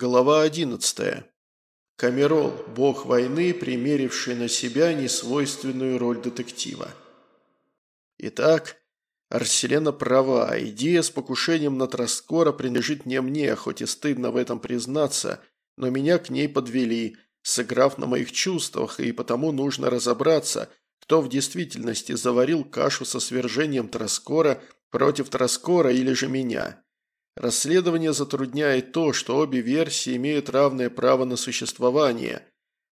Глава 11. Камерол, бог войны, примеривший на себя несвойственную роль детектива. Итак, Арселена права, идея с покушением на Троскора принадлежит не мне, хоть и стыдно в этом признаться, но меня к ней подвели, сыграв на моих чувствах, и потому нужно разобраться, кто в действительности заварил кашу со свержением Троскора против Троскора или же меня. Расследование затрудняет то, что обе версии имеют равное право на существование.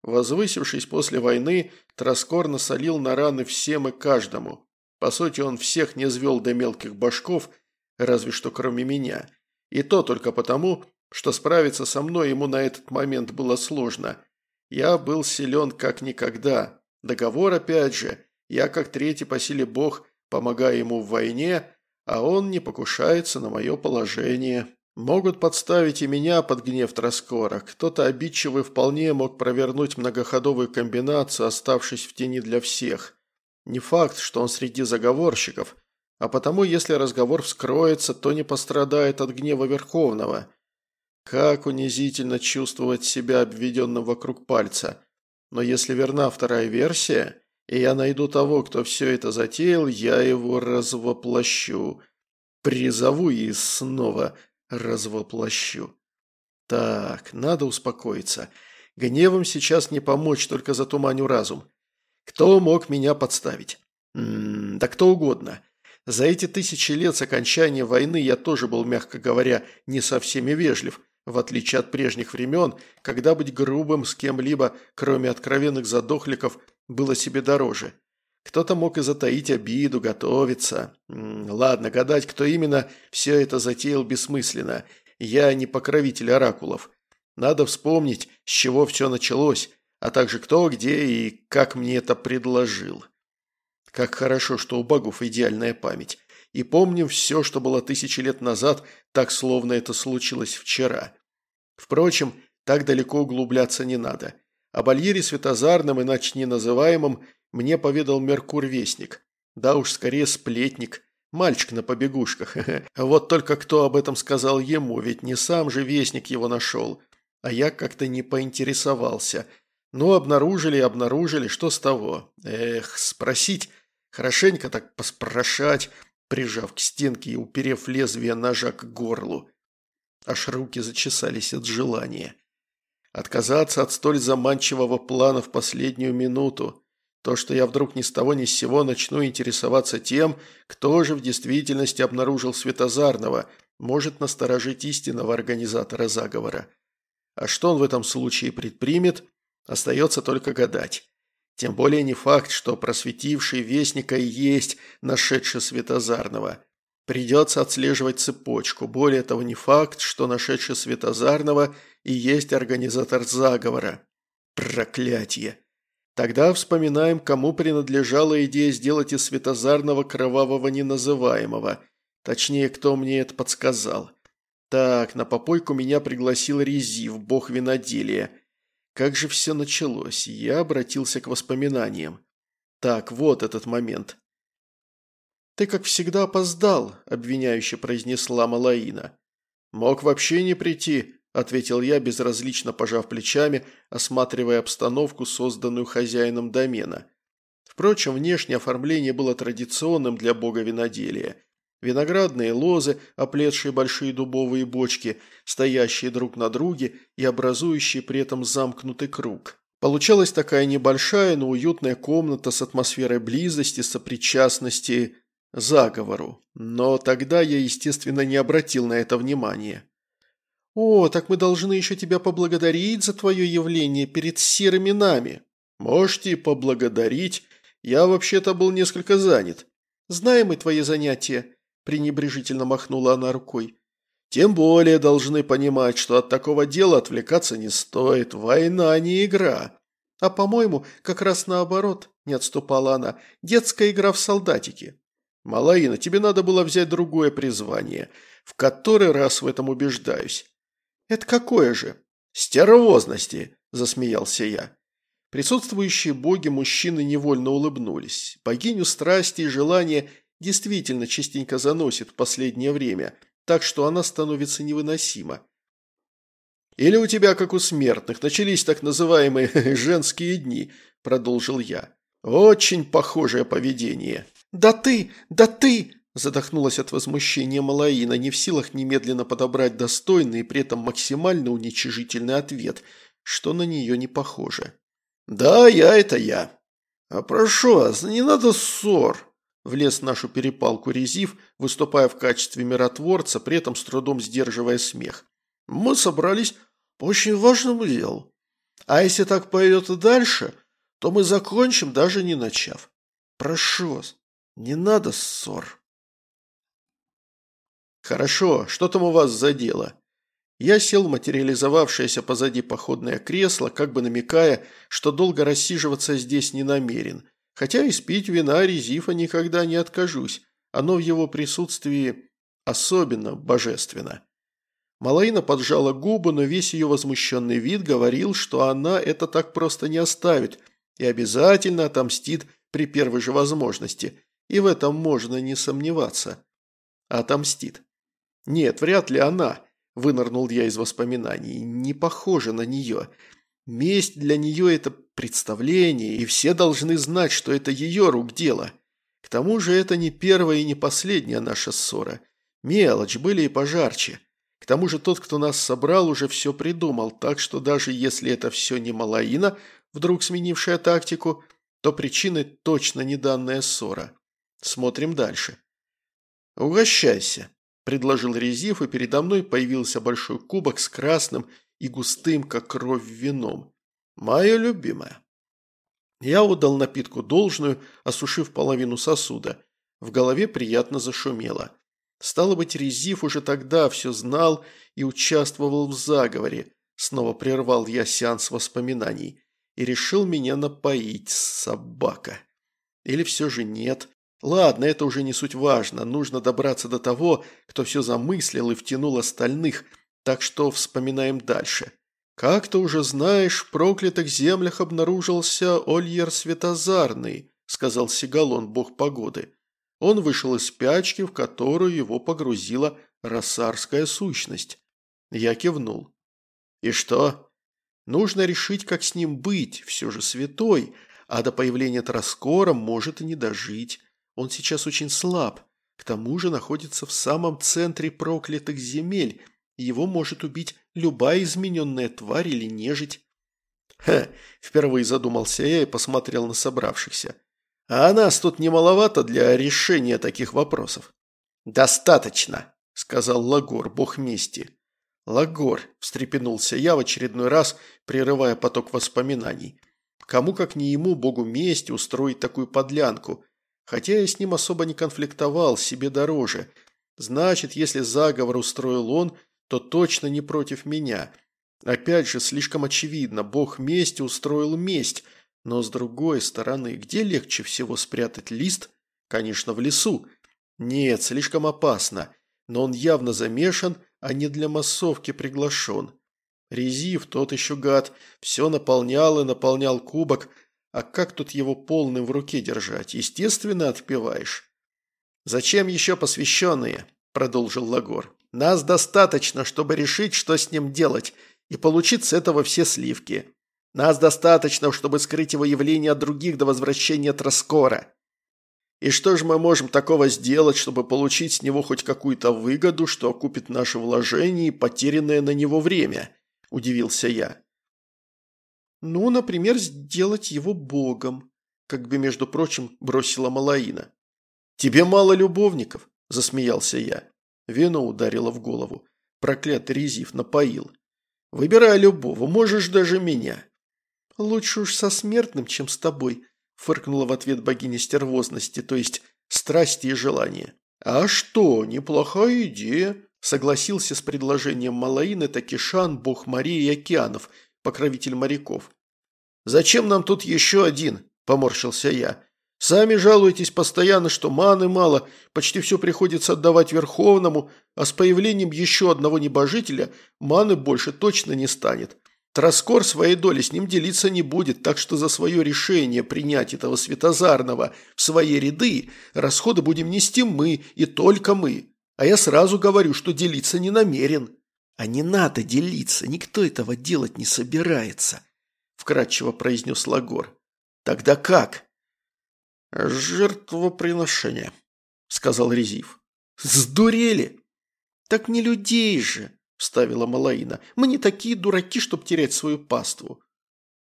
Возвысившись после войны, Троскор насолил на раны всем и каждому. По сути, он всех не звел до мелких башков, разве что кроме меня. И то только потому, что справиться со мной ему на этот момент было сложно. Я был силен как никогда. Договор опять же. Я как третий по силе бог, помогая ему в войне, а он не покушается на мое положение. Могут подставить и меня под гнев Троскора. Кто-то обидчивый вполне мог провернуть многоходовую комбинацию, оставшись в тени для всех. Не факт, что он среди заговорщиков, а потому, если разговор вскроется, то не пострадает от гнева Верховного. Как унизительно чувствовать себя обведенным вокруг пальца. Но если верна вторая версия, и я найду того, кто все это затеял, я его развоплощу. Призову и снова развоплощу. Так, надо успокоиться. Гневом сейчас не помочь, только затуманю разум. Кто мог меня подставить? М -м, да кто угодно. За эти тысячи лет с окончания войны я тоже был, мягко говоря, не со всеми вежлив, в отличие от прежних времен, когда быть грубым с кем-либо, кроме откровенных задохликов, было себе дороже. Кто-то мог и затаить обиду, готовиться. Ладно, гадать, кто именно, все это затеял бессмысленно. Я не покровитель оракулов. Надо вспомнить, с чего все началось, а также кто, где и как мне это предложил. Как хорошо, что у богов идеальная память. И помним все, что было тысячи лет назад, так словно это случилось вчера. Впрочем, так далеко углубляться не надо. Об Альере Светозарном, иначе не называемом, мне поведал Меркур-вестник. Да уж, скорее сплетник. Мальчик на побегушках. Вот только кто об этом сказал ему, ведь не сам же вестник его нашел. А я как-то не поинтересовался. Ну, обнаружили обнаружили, что с того? Эх, спросить, хорошенько так поспрашать, прижав к стенке и уперев лезвие ножа к горлу. Аж руки зачесались от желания. Отказаться от столь заманчивого плана в последнюю минуту. То, что я вдруг ни с того ни с сего начну интересоваться тем, кто же в действительности обнаружил Светозарного, может насторожить истинного организатора заговора. А что он в этом случае предпримет, остается только гадать. Тем более не факт, что просветивший вестника и есть нашедший Светозарного. Придется отслеживать цепочку. Более того, не факт, что нашедший Светозарного и есть организатор заговора. Проклятие! Тогда вспоминаем, кому принадлежала идея сделать из Светозарного кровавого неназываемого. Точнее, кто мне это подсказал. Так, на попойку меня пригласил Резив, бог виноделия. Как же все началось? Я обратился к воспоминаниям. Так, вот этот момент. «Ты, как всегда, опоздал», – обвиняюще произнесла Малаина. «Мог вообще не прийти», – ответил я, безразлично пожав плечами, осматривая обстановку, созданную хозяином домена. Впрочем, внешнее оформление было традиционным для бога виноделия. Виноградные лозы, оплетшие большие дубовые бочки, стоящие друг на друге и образующие при этом замкнутый круг. Получалась такая небольшая, но уютная комната с атмосферой близости, сопричастности заговору. Но тогда я, естественно, не обратил на это внимания. «О, так мы должны еще тебя поблагодарить за твое явление перед серыми нами». «Можете поблагодарить. Я вообще-то был несколько занят». «Знаем мы твои занятия», – пренебрежительно махнула она рукой. «Тем более должны понимать, что от такого дела отвлекаться не стоит. Война не игра». «А по-моему, как раз наоборот», – не отступала она, – «детская игра в солдатики». «Малаина, тебе надо было взять другое призвание. В который раз в этом убеждаюсь». «Это какое же?» «Стервозности», – засмеялся я. Присутствующие боги-мужчины невольно улыбнулись. Богиню страсти и желания действительно частенько заносит в последнее время, так что она становится невыносима. Или у тебя, как у смертных, начались так называемые «женские дни», – продолжил я. Очень похожее поведение. «Да ты! Да ты!» Задохнулась от возмущения Малаина, не в силах немедленно подобрать достойный и при этом максимально уничижительный ответ, что на нее не похоже. «Да, я – это я. А прошу вас, не надо ссор!» Влез в нашу перепалку Резив, выступая в качестве миротворца, при этом с трудом сдерживая смех. «Мы собрались по очень важному делу. А если так пойдет и дальше, то мы закончим, даже не начав. Прошу вас, не надо ссор». «Хорошо, что там у вас за дело?» Я сел в материализовавшееся позади походное кресло, как бы намекая, что долго рассиживаться здесь не намерен, хотя и спить вина Резифа никогда не откажусь, оно в его присутствии особенно божественно. Малаина поджала губы, но весь ее возмущенный вид говорил, что она это так просто не оставит и обязательно отомстит при первой же возможности, и в этом можно не сомневаться. Отомстит. «Нет, вряд ли она», – вынырнул я из воспоминаний, – «не похоже на нее. Месть для нее – это представление, и все должны знать, что это ее рук дело. К тому же это не первая и не последняя наша ссора. Мелочь, были и пожарче. К тому же тот, кто нас собрал, уже все придумал, так что даже если это все не Малаина, вдруг сменившая тактику, то причиной точно не данная ссора. Смотрим дальше. «Угощайся», – предложил Резив, и передо мной появился большой кубок с красным и густым, как кровь, вином. «Мое любимое». Я отдал напитку должную, осушив половину сосуда. В голове приятно зашумело. Стало быть, Резив уже тогда все знал и участвовал в заговоре. Снова прервал я сеанс воспоминаний. И решил меня напоить, собака. Или все же нет. Ладно, это уже не суть важно, нужно добраться до того, кто все замыслил и втянул остальных, так что вспоминаем дальше. Как ты уже знаешь, в проклятых землях обнаружился Ольер Светозарный, сказал Сигалон, бог погоды. Он вышел из спячки, в которую его погрузила рассарская сущность. Я кивнул. И что? Нужно решить, как с ним быть, все же святой, а до появления Троскора может и не дожить. Он сейчас очень слаб, к тому же находится в самом центре проклятых земель, его может убить любая измененная тварь или нежить. Ха, впервые задумался я и посмотрел на собравшихся. А нас тут немаловато для решения таких вопросов. «Достаточно», – сказал Лагор, бог мести. «Лагор», – встрепенулся я в очередной раз, прерывая поток воспоминаний. «Кому, как не ему, богу мести, устроить такую подлянку? Хотя я с ним особо не конфликтовал, себе дороже. Значит, если заговор устроил он, то точно не против меня. Опять же, слишком очевидно, бог мести устроил месть. Но с другой стороны, где легче всего спрятать лист? Конечно, в лесу. Нет, слишком опасно. Но он явно замешан, а не для массовки приглашен. Резив, тот еще гад, все наполнял и наполнял кубок – а как тут его полным в руке держать? Естественно, отпиваешь. «Зачем еще посвященные?» – продолжил Лагор. «Нас достаточно, чтобы решить, что с ним делать, и получить с этого все сливки. Нас достаточно, чтобы скрыть его явление от других до возвращения Троскора. И что же мы можем такого сделать, чтобы получить с него хоть какую-то выгоду, что окупит наше вложение и потерянное на него время?» – удивился я. Ну, например, сделать его богом, как бы, между прочим, бросила Малаина. «Тебе мало любовников?» – засмеялся я. Вино ударило в голову. Проклятый резив напоил. «Выбирай любого, можешь даже меня». «Лучше уж со смертным, чем с тобой», – фыркнула в ответ богиня стервозности, то есть страсти и желания. «А что, неплохая идея», – согласился с предложением Малаины Такишан, бог морей и океанов – покровитель моряков. «Зачем нам тут еще один?» – поморщился я. «Сами жалуетесь постоянно, что маны мало, почти все приходится отдавать Верховному, а с появлением еще одного небожителя маны больше точно не станет. Троскор своей доли с ним делиться не будет, так что за свое решение принять этого Светозарного в свои ряды расходы будем нести мы и только мы. А я сразу говорю, что делиться не намерен». А не надо делиться, никто этого делать не собирается, вкратчиво произнес Лагор. Тогда как? Жертвоприношение, сказал Резив. Сдурели? Так не людей же, вставила Малаина. Мы не такие дураки, чтоб терять свою паству.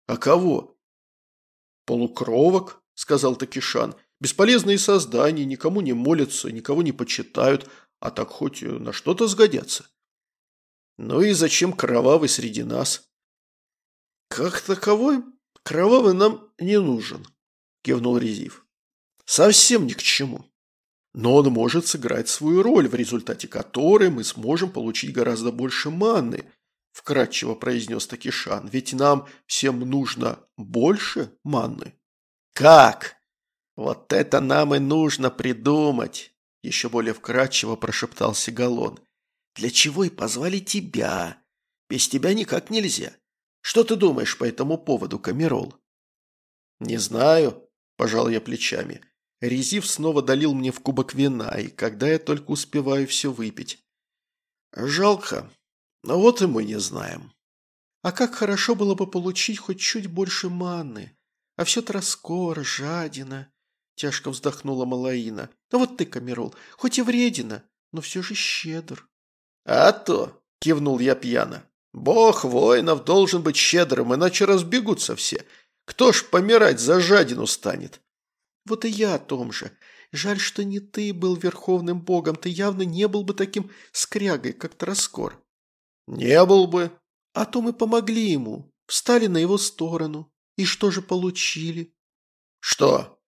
А кого? Полукровок, сказал Такишан. Бесполезные создания, никому не молятся, никого не почитают, а так хоть на что-то сгодятся. Ну и зачем кровавый среди нас? Как таковой кровавый нам не нужен, кивнул Резив. Совсем ни к чему. Но он может сыграть свою роль, в результате которой мы сможем получить гораздо больше маны, вкратчиво произнес Такишан, ведь нам всем нужно больше маны. Как? Вот это нам и нужно придумать, еще более вкратчиво прошептал Сигалон. Для чего и позвали тебя? Без тебя никак нельзя. Что ты думаешь по этому поводу, Камерол? Не знаю, пожал я плечами. Резив снова долил мне в кубок вина, и когда я только успеваю все выпить. Жалко, но вот и мы не знаем. А как хорошо было бы получить хоть чуть больше маны. А все троскор, жадина. Тяжко вздохнула Малаина. А вот ты, Камерол, хоть и вредина, но все же щедр. А то, кивнул я пьяно. Бог воинов должен быть щедрым, иначе разбегутся все. Кто ж помирать за жадину станет? Вот и я о том же. Жаль, что не ты был верховным богом, ты явно не был бы таким скрягой, как Троскор. Не был бы. А то мы помогли ему, встали на его сторону. И что же получили? Что?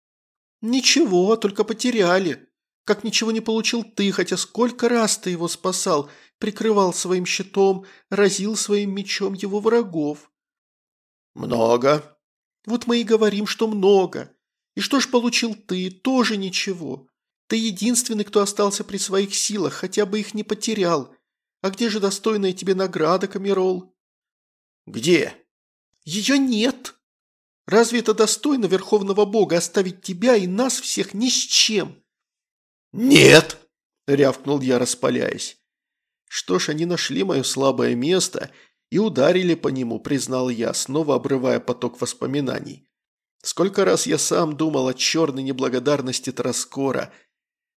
Ничего, только потеряли. Как ничего не получил ты, хотя сколько раз ты его спасал, прикрывал своим щитом, разил своим мечом его врагов. Много. Вот мы и говорим, что много. И что ж получил ты? Тоже ничего. Ты единственный, кто остался при своих силах, хотя бы их не потерял. А где же достойная тебе награда, Камерол? Где? Ее нет. Разве это достойно Верховного Бога оставить тебя и нас всех ни с чем? Нет, рявкнул я, распаляясь. Что ж, они нашли мое слабое место и ударили по нему, признал я, снова обрывая поток воспоминаний. Сколько раз я сам думал о черной неблагодарности Троскора.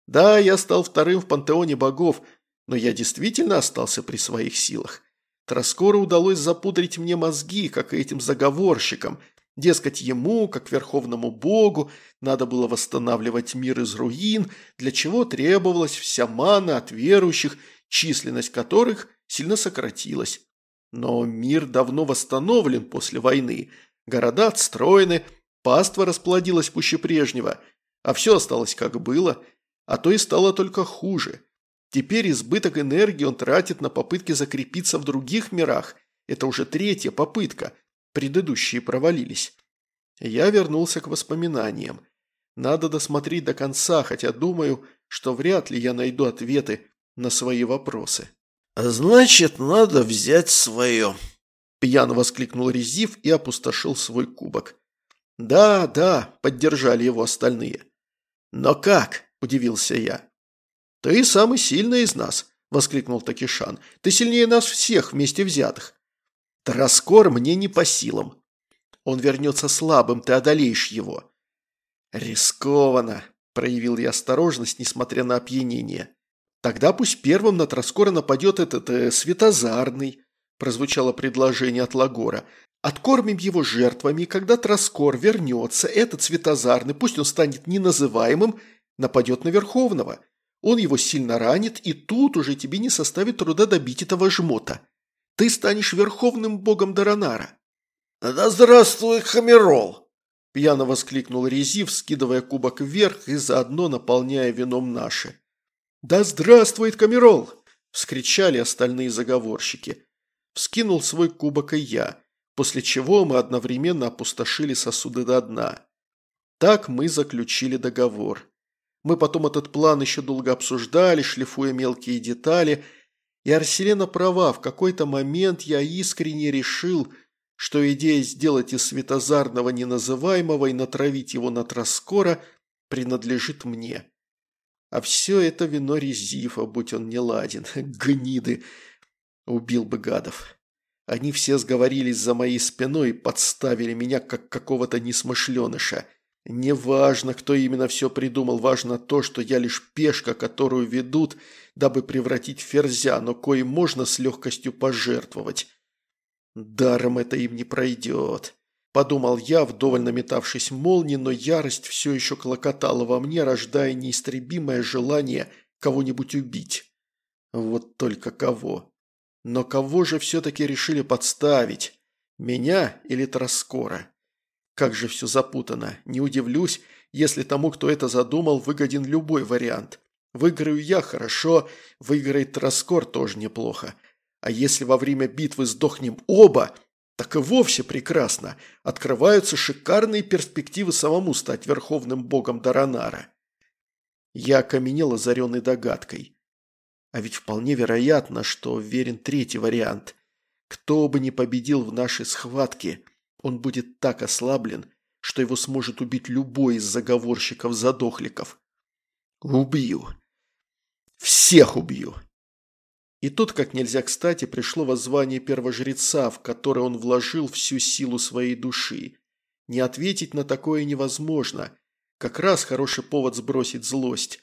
Да, я стал вторым в пантеоне богов, но я действительно остался при своих силах. Троскору удалось запудрить мне мозги, как и этим заговорщикам. Дескать, ему, как верховному богу, надо было восстанавливать мир из руин, для чего требовалась вся мана от верующих, численность которых сильно сократилась. Но мир давно восстановлен после войны, города отстроены, Паства расплодилась пуще прежнего, а все осталось как было, а то и стало только хуже. Теперь избыток энергии он тратит на попытки закрепиться в других мирах. Это уже третья попытка. Предыдущие провалились. Я вернулся к воспоминаниям. Надо досмотреть до конца, хотя думаю, что вряд ли я найду ответы на свои вопросы. «Значит, надо взять свое», – пьяно воскликнул Резив и опустошил свой кубок. «Да, да», – поддержали его остальные. «Но как?» – удивился я. «Ты самый сильный из нас», – воскликнул Такишан. «Ты сильнее нас всех вместе взятых». «Траскор мне не по силам. Он вернется слабым, ты одолеешь его». «Рискованно», – проявил я осторожность, несмотря на опьянение. «Тогда пусть первым на Траскора нападет этот э, Светозарный», – прозвучало предложение от Лагора. Откормим его жертвами, и когда Троскор вернется, этот Светозарный, пусть он станет неназываемым, нападет на Верховного. Он его сильно ранит, и тут уже тебе не составит труда добить этого жмота. Ты станешь Верховным Богом Даранара». «Да здравствуй, Хамерол!» – пьяно воскликнул Резив, скидывая кубок вверх и заодно наполняя вином наши. «Да здравствует Камерол!» – вскричали остальные заговорщики. Вскинул свой кубок и я – после чего мы одновременно опустошили сосуды до дна. Так мы заключили договор. Мы потом этот план еще долго обсуждали, шлифуя мелкие детали, и Арселена права, в какой-то момент я искренне решил, что идея сделать из Светозарного неназываемого и натравить его на Троскора принадлежит мне. А все это вино Резифа, будь он не ладен, гниды. Убил бы гадов. Они все сговорились за моей спиной и подставили меня, как какого-то несмышленыша. Неважно, кто именно все придумал, важно то, что я лишь пешка, которую ведут, дабы превратить ферзя, но коим можно с легкостью пожертвовать. Даром это им не пройдет. Подумал я, вдоволь наметавшись молнией, но ярость все еще клокотала во мне, рождая неистребимое желание кого-нибудь убить. Вот только кого. Но кого же все-таки решили подставить? Меня или Троскора? Как же все запутано. Не удивлюсь, если тому, кто это задумал, выгоден любой вариант. Выиграю я – хорошо, выиграет Троскор – тоже неплохо. А если во время битвы сдохнем оба, так и вовсе прекрасно. Открываются шикарные перспективы самому стать верховным богом Даранара. Я окаменел озаренной догадкой. А ведь вполне вероятно, что верен третий вариант. Кто бы ни победил в нашей схватке, он будет так ослаблен, что его сможет убить любой из заговорщиков-задохликов. Убью. Всех убью. И тут, как нельзя кстати, пришло воззвание первожреца, в которое он вложил всю силу своей души. Не ответить на такое невозможно. Как раз хороший повод сбросить злость.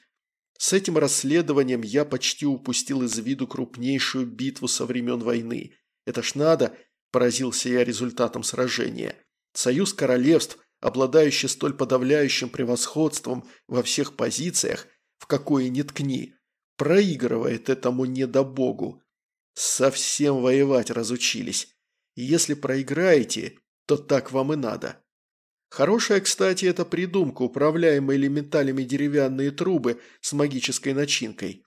С этим расследованием я почти упустил из виду крупнейшую битву со времен войны. Это ж надо, поразился я результатом сражения. Союз королевств, обладающий столь подавляющим превосходством во всех позициях, в какое ни ткни, проигрывает этому недобогу. Совсем воевать разучились. И если проиграете, то так вам и надо. Хорошая, кстати, это придумка, управляемая элементалями деревянные трубы с магической начинкой.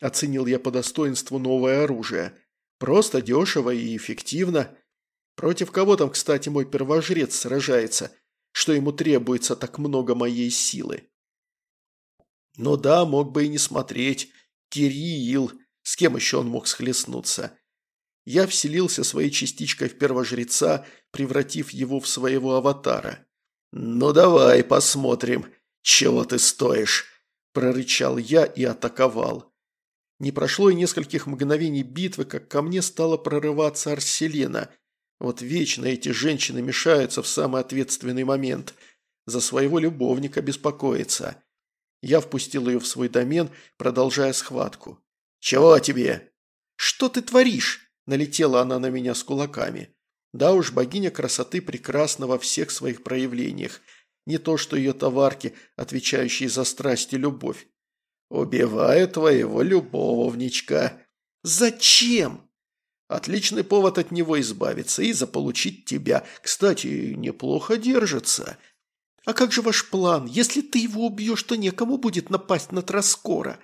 Оценил я по достоинству новое оружие. Просто дешево и эффективно. Против кого там, кстати, мой первожрец сражается, что ему требуется так много моей силы? Ну да, мог бы и не смотреть. Кирилл, с кем еще он мог схлестнуться? Я вселился своей частичкой в первожреца, превратив его в своего аватара. «Ну давай посмотрим, чего ты стоишь», – прорычал я и атаковал. Не прошло и нескольких мгновений битвы, как ко мне стала прорываться Арселена. Вот вечно эти женщины мешаются в самый ответственный момент. За своего любовника беспокоится. Я впустил ее в свой домен, продолжая схватку. «Чего тебе?» «Что ты творишь?» – налетела она на меня с кулаками. Да уж, богиня красоты прекрасна во всех своих проявлениях. Не то, что ее товарки, отвечающие за страсть и любовь. «Убиваю твоего любовничка». «Зачем?» «Отличный повод от него избавиться и заполучить тебя. Кстати, неплохо держится». «А как же ваш план? Если ты его убьешь, то некому будет напасть на Троскора».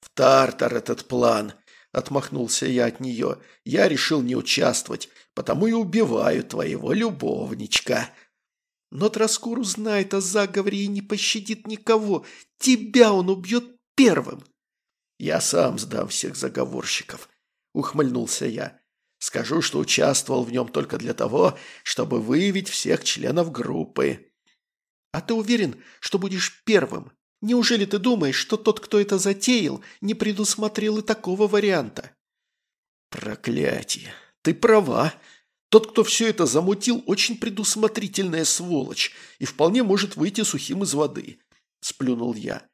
«В Тартар этот план», – отмахнулся я от нее. «Я решил не участвовать потому и убиваю твоего любовничка». Но Троскур узнает о заговоре и не пощадит никого. Тебя он убьет первым. «Я сам сдам всех заговорщиков», – ухмыльнулся я. «Скажу, что участвовал в нем только для того, чтобы выявить всех членов группы». «А ты уверен, что будешь первым? Неужели ты думаешь, что тот, кто это затеял, не предусмотрел и такого варианта?» «Проклятие! Ты права. Тот, кто все это замутил, очень предусмотрительная сволочь и вполне может выйти сухим из воды», – сплюнул я.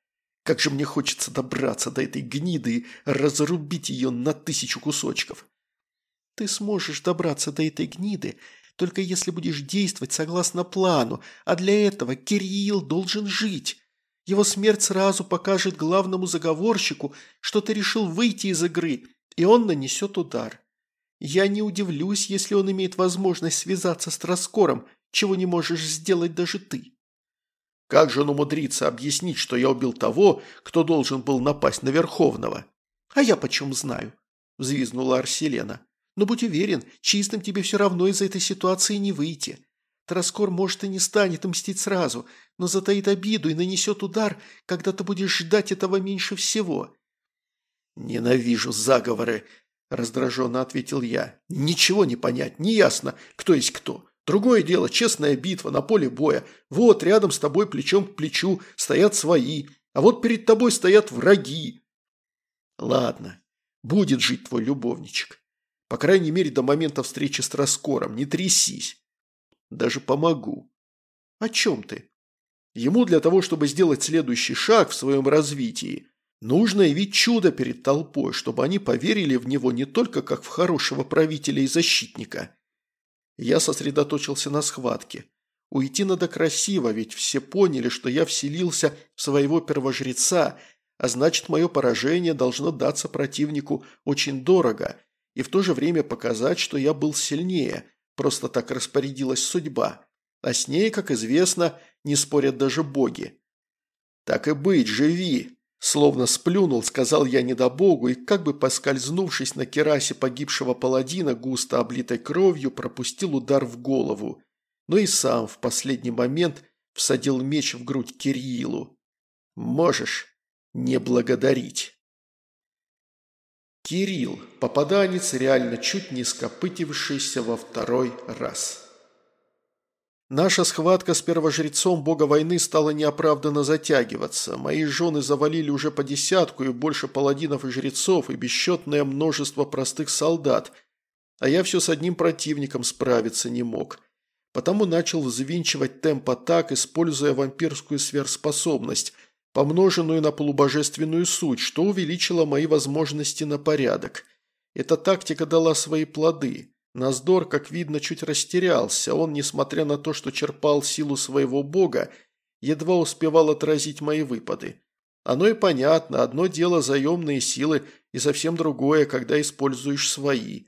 «Как же мне хочется добраться до этой гниды и разрубить ее на тысячу кусочков». «Ты сможешь добраться до этой гниды, только если будешь действовать согласно плану, а для этого Кирилл должен жить. Его смерть сразу покажет главному заговорщику, что ты решил выйти из игры, и он нанесет удар. Я не удивлюсь, если он имеет возможность связаться с Троскором, чего не можешь сделать даже ты. Как же он умудрится объяснить, что я убил того, кто должен был напасть на Верховного? А я почем знаю? Взвизгнула Арселена. Но будь уверен, чистым тебе все равно из этой ситуации не выйти. Троскор, может, и не станет мстить сразу, но затаит обиду и нанесет удар, когда ты будешь ждать этого меньше всего. «Ненавижу заговоры», – раздраженно ответил я. «Ничего не понять, не ясно, кто есть кто. Другое дело – честная битва на поле боя. Вот рядом с тобой плечом к плечу стоят свои, а вот перед тобой стоят враги». «Ладно, будет жить твой любовничек. По крайней мере, до момента встречи с Троскором. Не трясись. Даже помогу. О чем ты? Ему для того, чтобы сделать следующий шаг в своем развитии, нужно явить чудо перед толпой, чтобы они поверили в него не только как в хорошего правителя и защитника. Я сосредоточился на схватке. Уйти надо красиво, ведь все поняли, что я вселился в своего первожреца, а значит, мое поражение должно даться противнику очень дорого и в то же время показать, что я был сильнее, просто так распорядилась судьба. А с ней, как известно, не спорят даже боги. «Так и быть, живи!» Словно сплюнул, сказал я недобогу, и как бы поскользнувшись на керасе погибшего паладина, густо облитой кровью, пропустил удар в голову. Но и сам в последний момент всадил меч в грудь Кириллу. «Можешь не благодарить». Кирилл, попаданец, реально чуть не скопытившийся во второй раз. Наша схватка с первожрецом бога войны стала неоправданно затягиваться. Мои жены завалили уже по десятку и больше паладинов и жрецов, и бесчетное множество простых солдат. А я все с одним противником справиться не мог. Потому начал взвинчивать темп атак, используя вампирскую сверхспособность, помноженную на полубожественную суть, что увеличило мои возможности на порядок. Эта тактика дала свои плоды. Наздор, как видно, чуть растерялся. Он, несмотря на то, что черпал силу своего бога, едва успевал отразить мои выпады. Оно и понятно, одно дело заемные силы и совсем другое, когда используешь свои.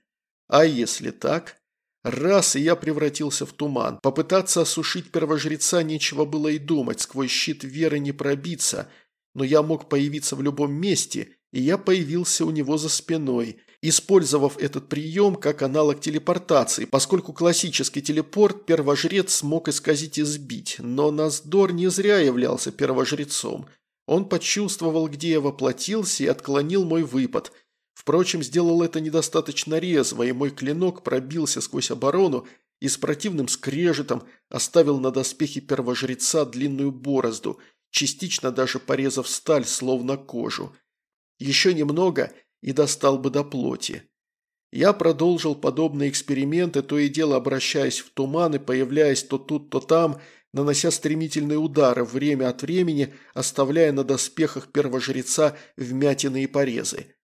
А если так? Раз, и я превратился в туман. Попытаться осушить первожреца нечего было и думать, сквозь щит веры не пробиться, но я мог появиться в любом месте, и я появился у него за спиной – использовав этот прием как аналог телепортации, поскольку классический телепорт первожрец смог исказить и сбить, но Наздор не зря являлся первожрецом. Он почувствовал, где я воплотился и отклонил мой выпад. Впрочем, сделал это недостаточно резво, и мой клинок пробился сквозь оборону и с противным скрежетом оставил на доспехе первожреца длинную борозду, частично даже порезав сталь, словно кожу. Еще немного – и достал бы до плоти. Я продолжил подобные эксперименты, то и дело обращаясь в туман и появляясь то тут, то там, нанося стремительные удары, время от времени оставляя на доспехах первожреца вмятины и порезы.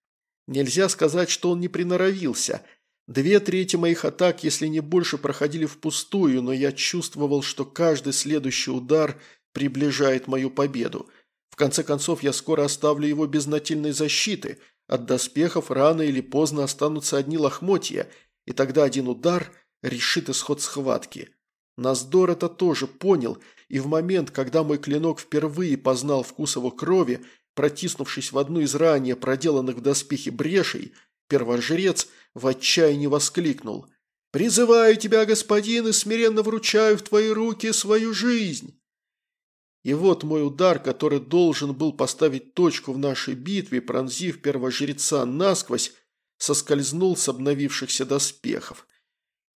Нельзя сказать, что он не приноровился. Две трети моих атак, если не больше, проходили впустую, но я чувствовал, что каждый следующий удар приближает мою победу. В конце концов, я скоро оставлю его без нательной защиты – от доспехов рано или поздно останутся одни лохмотья, и тогда один удар решит исход схватки. Наздор это тоже понял, и в момент, когда мой клинок впервые познал вкус его крови, протиснувшись в одну из ранее проделанных в доспехе брешей, первожрец в отчаянии воскликнул «Призываю тебя, господин, и смиренно вручаю в твои руки свою жизнь!» И вот мой удар, который должен был поставить точку в нашей битве, пронзив первожреца насквозь, соскользнул с обновившихся доспехов.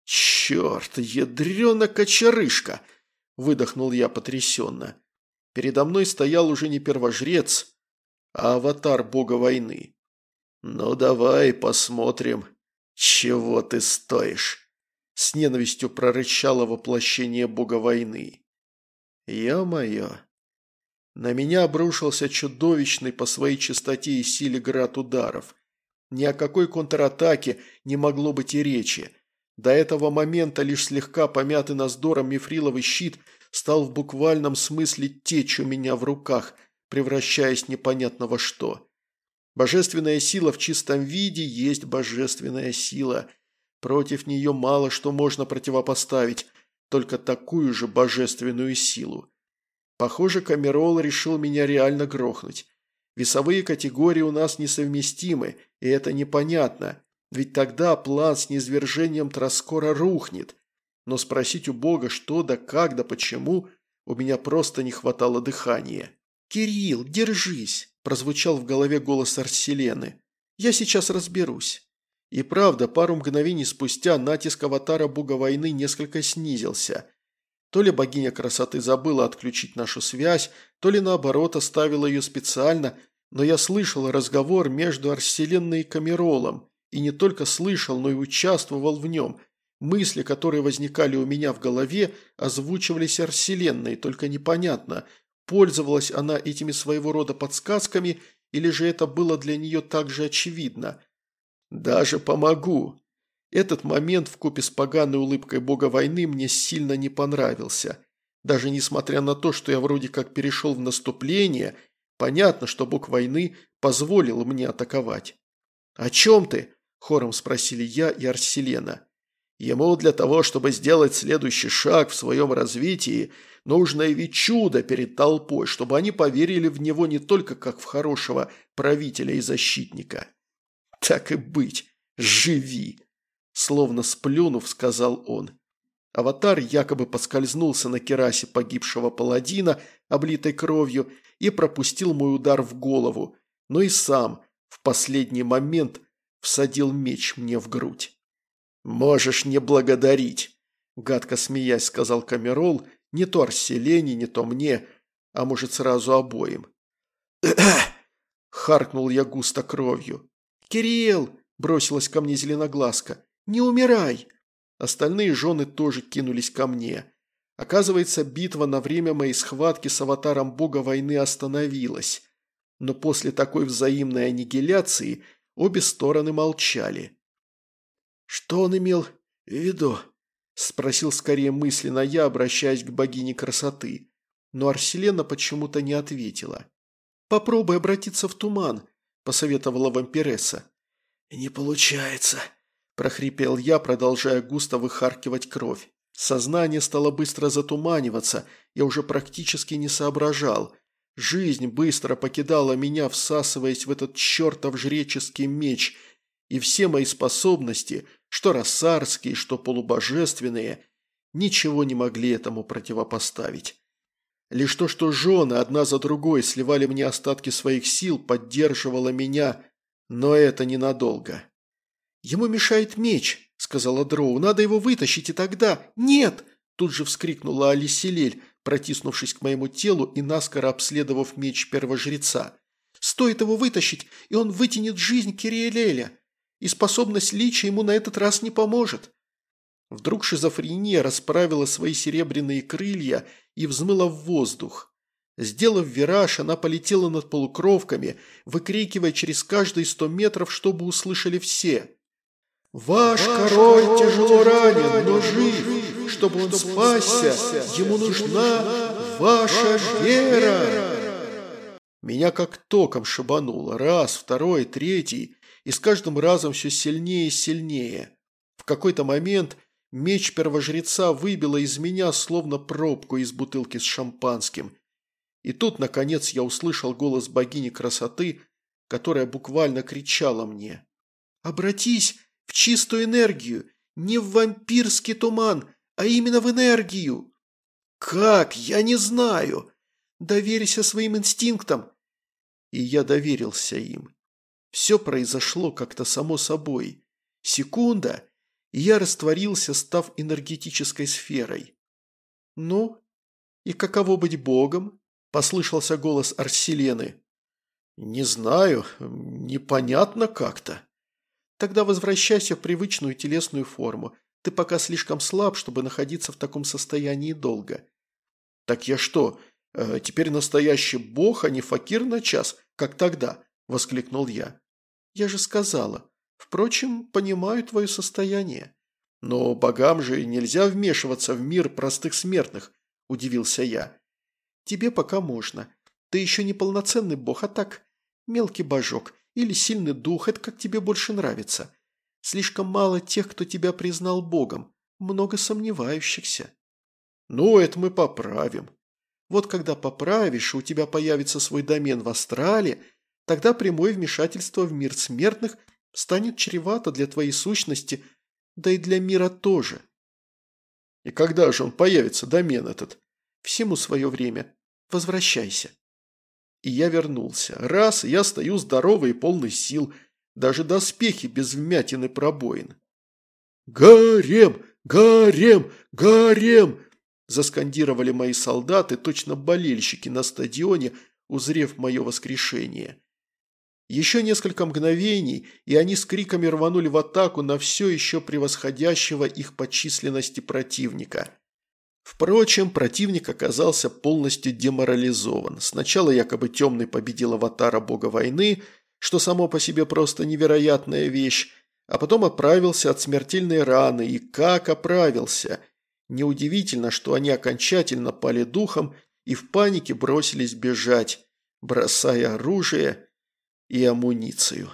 «Черт, ядрена кочерышка!» – выдохнул я потрясенно. Передо мной стоял уже не первожрец, а аватар бога войны. «Ну давай посмотрим, чего ты стоишь!» – с ненавистью прорычало воплощение бога войны. Ё-моё. На меня обрушился чудовищный по своей частоте и силе град ударов. Ни о какой контратаке не могло быть и речи. До этого момента лишь слегка помятый наздором мифриловый щит стал в буквальном смысле течь у меня в руках, превращаясь непонятно во что. Божественная сила в чистом виде есть божественная сила. Против нее мало что можно противопоставить, только такую же божественную силу. Похоже, Камерол решил меня реально грохнуть. Весовые категории у нас несовместимы, и это непонятно, ведь тогда план с низвержением Троскора рухнет. Но спросить у Бога, что да как да почему, у меня просто не хватало дыхания. «Кирилл, держись!» – прозвучал в голове голос Арселены. «Я сейчас разберусь». И правда, пару мгновений спустя натиск аватара бога войны несколько снизился. То ли богиня красоты забыла отключить нашу связь, то ли наоборот оставила ее специально, но я слышал разговор между Арселенной и Камеролом, и не только слышал, но и участвовал в нем. Мысли, которые возникали у меня в голове, озвучивались Арселенной, только непонятно, пользовалась она этими своего рода подсказками или же это было для нее так же очевидно. «Даже помогу!» Этот момент в купе с поганой улыбкой бога войны мне сильно не понравился. Даже несмотря на то, что я вроде как перешел в наступление, понятно, что бог войны позволил мне атаковать. «О чем ты?» – хором спросили я и Арселена. Ему для того, чтобы сделать следующий шаг в своем развитии, нужно явить чудо перед толпой, чтобы они поверили в него не только как в хорошего правителя и защитника. «Так и быть, живи!» Словно сплюнув, сказал он. Аватар якобы поскользнулся на керасе погибшего паладина, облитой кровью, и пропустил мой удар в голову, но и сам в последний момент всадил меч мне в грудь. «Можешь не благодарить», – гадко смеясь сказал Камерол, не то Арселене, не то мне, а может сразу обоим. харкнул я густо кровью. «Кирилл!» – бросилась ко мне зеленоглазка. «Не умирай!» Остальные жены тоже кинулись ко мне. Оказывается, битва на время моей схватки с аватаром бога войны остановилась. Но после такой взаимной аннигиляции обе стороны молчали. «Что он имел в виду?» – спросил скорее мысленно я, обращаясь к богине красоты. Но Арселена почему-то не ответила. «Попробуй обратиться в туман», – посоветовала вампиресса. «Не получается», – прохрипел я, продолжая густо выхаркивать кровь. Сознание стало быстро затуманиваться, я уже практически не соображал. Жизнь быстро покидала меня, всасываясь в этот чертов жреческий меч – и все мои способности, что рассарские, что полубожественные, ничего не могли этому противопоставить. Лишь то, что жены одна за другой сливали мне остатки своих сил, поддерживало меня, но это ненадолго. «Ему мешает меч», – сказала Дроу, – «надо его вытащить, и тогда...» «Нет!» – тут же вскрикнула Алиселель, протиснувшись к моему телу и наскоро обследовав меч первожреца. «Стоит его вытащить, и он вытянет жизнь Кириэлеля и способность лича ему на этот раз не поможет. Вдруг шизофрения расправила свои серебряные крылья и взмыла в воздух. Сделав вираж, она полетела над полукровками, выкрикивая через каждые сто метров, чтобы услышали все. «Ваш король тяжело ранен, но жив. Чтобы он спасся, ему нужна ваша вера!» Меня как током шибануло. Раз, второй, третий и с каждым разом все сильнее и сильнее. В какой-то момент меч первожреца выбило из меня словно пробку из бутылки с шампанским. И тут, наконец, я услышал голос богини красоты, которая буквально кричала мне. «Обратись в чистую энергию, не в вампирский туман, а именно в энергию!» «Как? Я не знаю!» «Доверься своим инстинктам!» И я доверился им. Все произошло как-то само собой. Секунда, я растворился, став энергетической сферой. «Ну, и каково быть богом?» – послышался голос Арселены. «Не знаю, непонятно как-то». «Тогда возвращайся в привычную телесную форму. Ты пока слишком слаб, чтобы находиться в таком состоянии долго». «Так я что, э, теперь настоящий бог, а не факир на час, как тогда?» – воскликнул я. «Я же сказала. Впрочем, понимаю твое состояние». «Но богам же нельзя вмешиваться в мир простых смертных», – удивился я. «Тебе пока можно. Ты еще не полноценный бог, а так, мелкий божок или сильный дух, это как тебе больше нравится. Слишком мало тех, кто тебя признал богом, много сомневающихся». «Ну, это мы поправим». «Вот когда поправишь, у тебя появится свой домен в Астрале», Тогда прямое вмешательство в мир смертных станет чревато для твоей сущности, да и для мира тоже. И когда же он появится, домен этот? Всему свое время. Возвращайся. И я вернулся. Раз, я стою здоровый и полный сил, даже доспехи без вмятины пробоин. «Горем! Горем! Горем!» Заскандировали мои солдаты, точно болельщики на стадионе, узрев мое воскрешение. Еще несколько мгновений, и они с криками рванули в атаку на все еще превосходящего их по численности противника. Впрочем, противник оказался полностью деморализован. Сначала якобы темный победил аватара бога войны, что само по себе просто невероятная вещь, а потом оправился от смертельной раны, и как оправился. Неудивительно, что они окончательно пали духом и в панике бросились бежать, бросая оружие и амуницию.